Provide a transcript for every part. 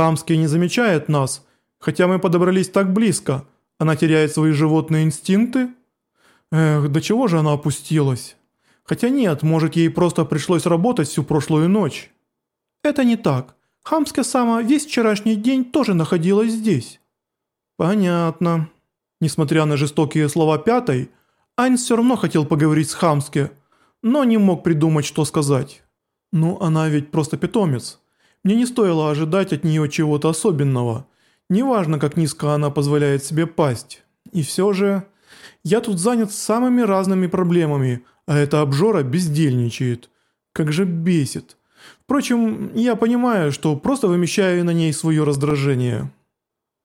Хамский не замечает нас, хотя мы подобрались так близко. Она теряет свои животные инстинкты? Эх, до чего же она опустилась? Хотя нет, может ей просто пришлось работать всю прошлую ночь. Это не так. Хамская сама весь вчерашний день тоже находилась здесь. Понятно. Несмотря на жестокие слова пятой, Айн все равно хотел поговорить с Хамске, но не мог придумать, что сказать. Ну, она ведь просто питомец. Мне не стоило ожидать от нее чего-то особенного. Неважно, как низко она позволяет себе пасть. И все же... Я тут занят самыми разными проблемами, а эта обжора бездельничает. Как же бесит. Впрочем, я понимаю, что просто вымещаю на ней свое раздражение.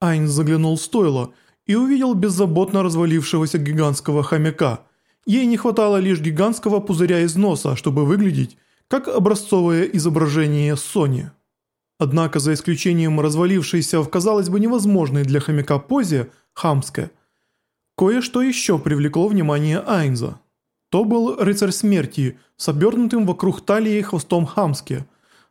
Айн заглянул в стойло и увидел беззаботно развалившегося гигантского хомяка. Ей не хватало лишь гигантского пузыря из носа, чтобы выглядеть как образцовое изображение Сони. Однако за исключением развалившейся в казалось бы невозможной для хомяка позе хамская, кое-что еще привлекло внимание Айнза. То был рыцарь смерти с обернутым вокруг талии хвостом хамски.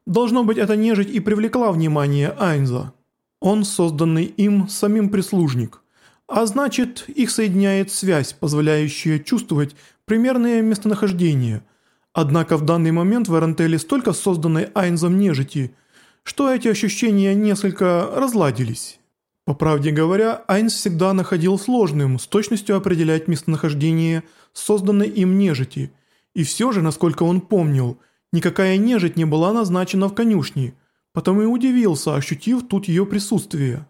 Должно быть, эта нежить и привлекла внимание Айнза. Он созданный им самим прислужник. А значит, их соединяет связь, позволяющая чувствовать примерное местонахождение. Однако в данный момент в Эрентеле столько созданной Айнзом нежити, что эти ощущения несколько разладились. По правде говоря, Айнс всегда находил сложным с точностью определять местонахождение созданной им нежити, и все же, насколько он помнил, никакая нежить не была назначена в конюшне, потому и удивился, ощутив тут ее присутствие.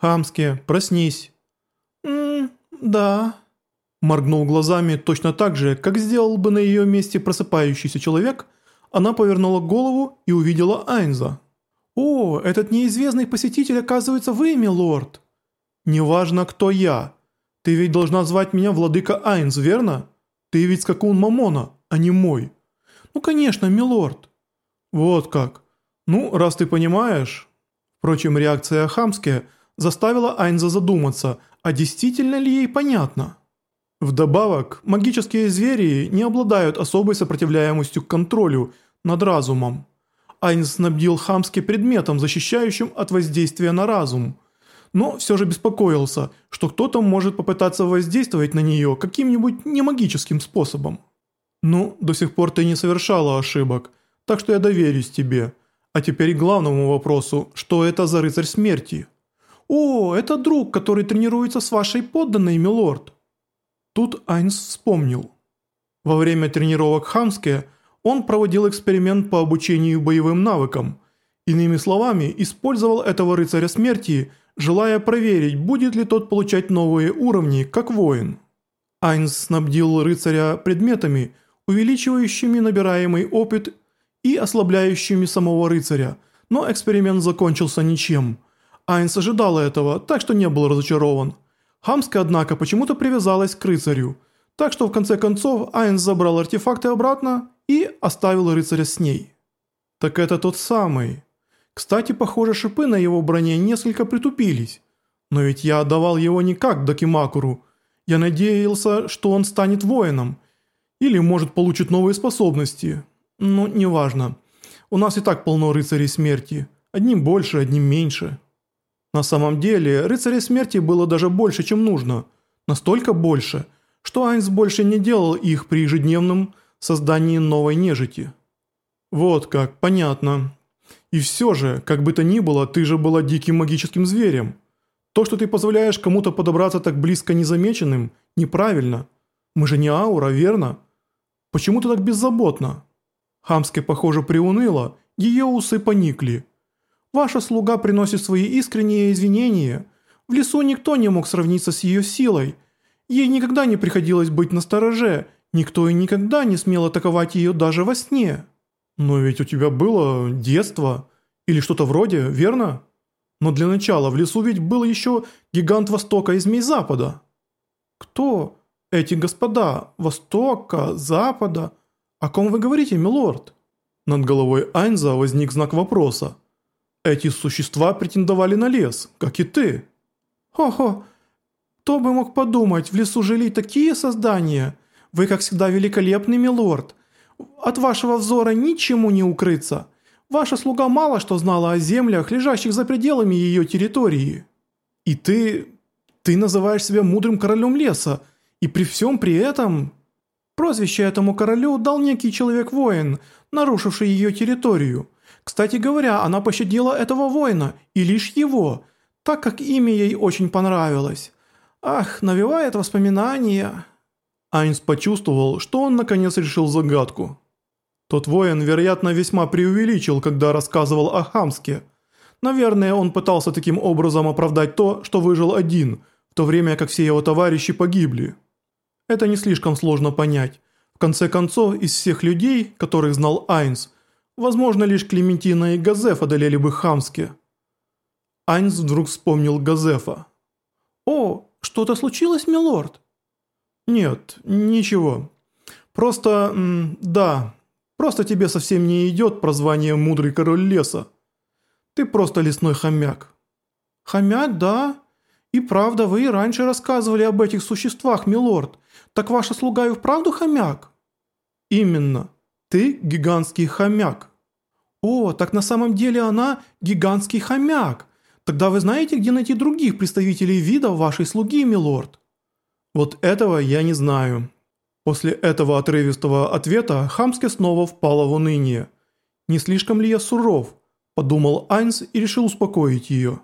«Хамске, проснись!» «Ммм, да...» Моргнул глазами точно так же, как сделал бы на ее месте просыпающийся человек, она повернула голову и увидела Айнза. «О, этот неизвестный посетитель оказывается вы, милорд!» «Неважно, кто я. Ты ведь должна звать меня владыка Айнс, верно? Ты ведь скакун Мамона, а не мой». «Ну, конечно, милорд». «Вот как. Ну, раз ты понимаешь...» Впрочем, реакция Хамская заставила Айнза задуматься, а действительно ли ей понятно. Вдобавок, магические звери не обладают особой сопротивляемостью к контролю над разумом. Айн снабдил Хамски предметом, защищающим от воздействия на разум. Но все же беспокоился, что кто-то может попытаться воздействовать на нее каким-нибудь немагическим способом. «Ну, до сих пор ты не совершала ошибок, так что я доверюсь тебе. А теперь к главному вопросу, что это за рыцарь смерти?» «О, это друг, который тренируется с вашей подданной, милорд». Тут Айнс вспомнил. Во время тренировок Хамске он проводил эксперимент по обучению боевым навыкам. Иными словами, использовал этого рыцаря смерти, желая проверить, будет ли тот получать новые уровни, как воин. Айнс снабдил рыцаря предметами, увеличивающими набираемый опыт и ослабляющими самого рыцаря, но эксперимент закончился ничем. Айнс ожидал этого, так что не был разочарован. Хамска, однако, почему-то привязалась к рыцарю, так что в конце концов Айнс забрал артефакты обратно и оставил рыцаря с ней. Так это тот самый. Кстати, похоже, шипы на его броне несколько притупились. Но ведь я отдавал его не как Дакимакуру. Я надеялся, что он станет воином. Или, может, получит новые способности. Ну, неважно. У нас и так полно рыцарей смерти. Одним больше, одним меньше. На самом деле, рыцарей смерти было даже больше, чем нужно. Настолько больше, что Айнс больше не делал их при ежедневном создании новой нежити. Вот как, понятно. И все же, как бы то ни было, ты же была диким магическим зверем. То, что ты позволяешь кому-то подобраться так близко незамеченным, неправильно. Мы же не аура, верно? Почему ты так беззаботна? Хамске, похоже, приуныла, ее усы поникли. Ваша слуга приносит свои искренние извинения. В лесу никто не мог сравниться с ее силой. Ей никогда не приходилось быть настороже, Никто и никогда не смел атаковать ее даже во сне. Но ведь у тебя было детство или что-то вроде, верно? Но для начала в лесу ведь был еще гигант Востока и Змей Запада. Кто эти господа Востока, Запада? О ком вы говорите, милорд? Над головой Айнза возник знак вопроса. Эти существа претендовали на лес, как и ты. Хо-хо, кто бы мог подумать, в лесу жили такие создания – вы, как всегда, великолепный милорд. От вашего взора ничему не укрыться. Ваша слуга мало что знала о землях, лежащих за пределами ее территории. И ты... ты называешь себя мудрым королем леса, и при всем при этом... Прозвище этому королю дал некий человек-воин, нарушивший ее территорию. Кстати говоря, она пощадила этого воина, и лишь его, так как имя ей очень понравилось. Ах, навевает воспоминания. Айнс почувствовал, что он наконец решил загадку. Тот воин, вероятно, весьма преувеличил, когда рассказывал о Хамске. Наверное, он пытался таким образом оправдать то, что выжил один, в то время как все его товарищи погибли. Это не слишком сложно понять. В конце концов, из всех людей, которых знал Айнс, возможно, лишь Клементина и Газеф одолели бы Хамске. Айнс вдруг вспомнил Газефа. «О, что-то случилось, милорд?» «Нет, ничего. Просто, да, просто тебе совсем не идет прозвание «Мудрый король леса». Ты просто лесной хомяк». «Хомяк, да? И правда, вы и раньше рассказывали об этих существах, милорд. Так ваша слуга и вправду хомяк?» «Именно. Ты гигантский хомяк». «О, так на самом деле она гигантский хомяк. Тогда вы знаете, где найти других представителей вида вашей слуги, милорд?» «Вот этого я не знаю». После этого отрывистого ответа Хамске снова впала в уныние. «Не слишком ли я суров?» – подумал Айнс и решил успокоить ее.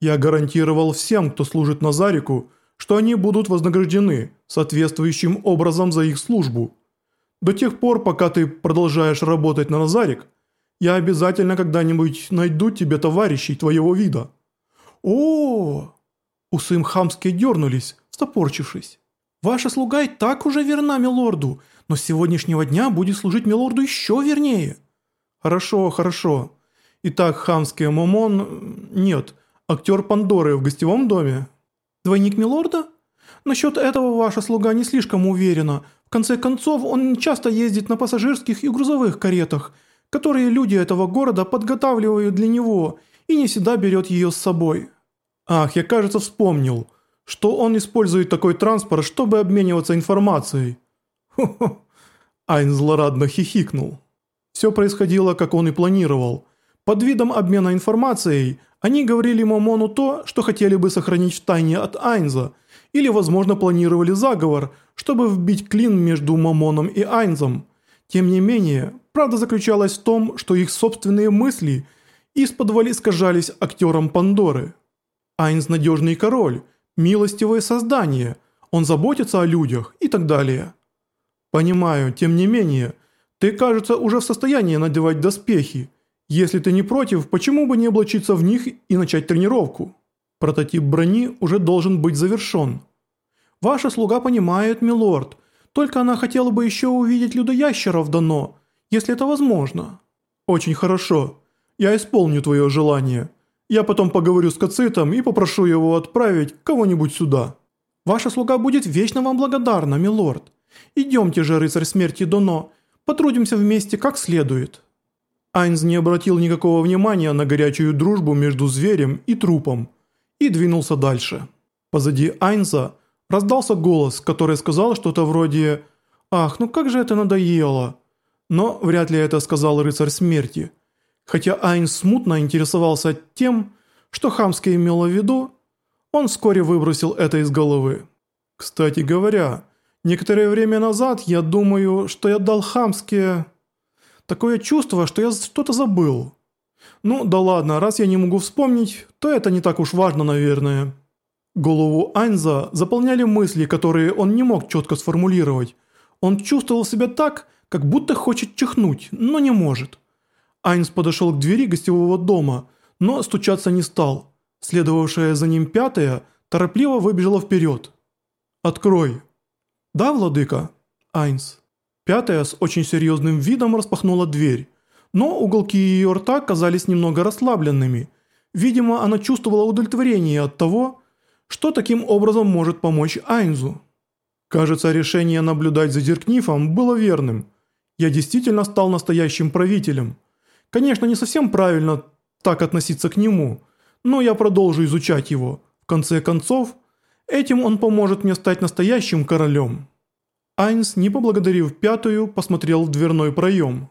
«Я гарантировал всем, кто служит Назарику, что они будут вознаграждены соответствующим образом за их службу. До тех пор, пока ты продолжаешь работать на Назарик, я обязательно когда-нибудь найду тебе товарищей твоего вида». «О-о-о!» Усы Хамске дернулись, встопорщившись. «Ваша слуга и так уже верна милорду, но с сегодняшнего дня будет служить милорду еще вернее». «Хорошо, хорошо. Итак, Хамске. Момон... Нет, актер Пандоры в гостевом доме?» «Двойник милорда?» «Насчет этого ваша слуга не слишком уверена. В конце концов, он часто ездит на пассажирских и грузовых каретах, которые люди этого города подготавливают для него, и не всегда берет ее с собой». «Ах, я, кажется, вспомнил» что он использует такой транспорт, чтобы обмениваться информацией. Хо-хо. Айн злорадно хихикнул. Все происходило, как он и планировал. Под видом обмена информацией они говорили Мамону то, что хотели бы сохранить в тайне от Айнза, или, возможно, планировали заговор, чтобы вбить клин между Мамоном и Айнзом. Тем не менее, правда заключалась в том, что их собственные мысли из-под искажались актером Пандоры. Айнз надежный король – милостивое создание, он заботится о людях и так далее. Понимаю, тем не менее, ты, кажется, уже в состоянии надевать доспехи. Если ты не против, почему бы не облачиться в них и начать тренировку? Прототип брони уже должен быть завершен. Ваша слуга понимает, милорд, только она хотела бы еще увидеть людоящеров дано, если это возможно. Очень хорошо. Я исполню твое желание. Я потом поговорю с Кацитом и попрошу его отправить кого-нибудь сюда. Ваша слуга будет вечно вам благодарна, милорд. Идемте же, рыцарь смерти Доно, потрудимся вместе как следует». Айнз не обратил никакого внимания на горячую дружбу между зверем и трупом и двинулся дальше. Позади Айнза раздался голос, который сказал что-то вроде «Ах, ну как же это надоело!» Но вряд ли это сказал рыцарь смерти – Хотя Айн смутно интересовался тем, что Хамский имела в виду, он вскоре выбросил это из головы. Кстати говоря, некоторое время назад я думаю, что я дал Хамске... Такое чувство, что я что-то забыл. Ну да ладно, раз я не могу вспомнить, то это не так уж важно, наверное. Голову Айнза заполняли мысли, которые он не мог четко сформулировать. Он чувствовал себя так, как будто хочет чихнуть, но не может. Айнс подошел к двери гостевого дома, но стучаться не стал. Следовавшая за ним пятая торопливо выбежала вперед. «Открой». «Да, владыка?» Айнс. Пятая с очень серьезным видом распахнула дверь, но уголки ее рта казались немного расслабленными. Видимо, она чувствовала удовлетворение от того, что таким образом может помочь Айнзу. Кажется, решение наблюдать за Диркнифом было верным. Я действительно стал настоящим правителем – Конечно, не совсем правильно так относиться к нему, но я продолжу изучать его. В конце концов, этим он поможет мне стать настоящим королем». Айнс, не поблагодарив пятую, посмотрел в дверной проем.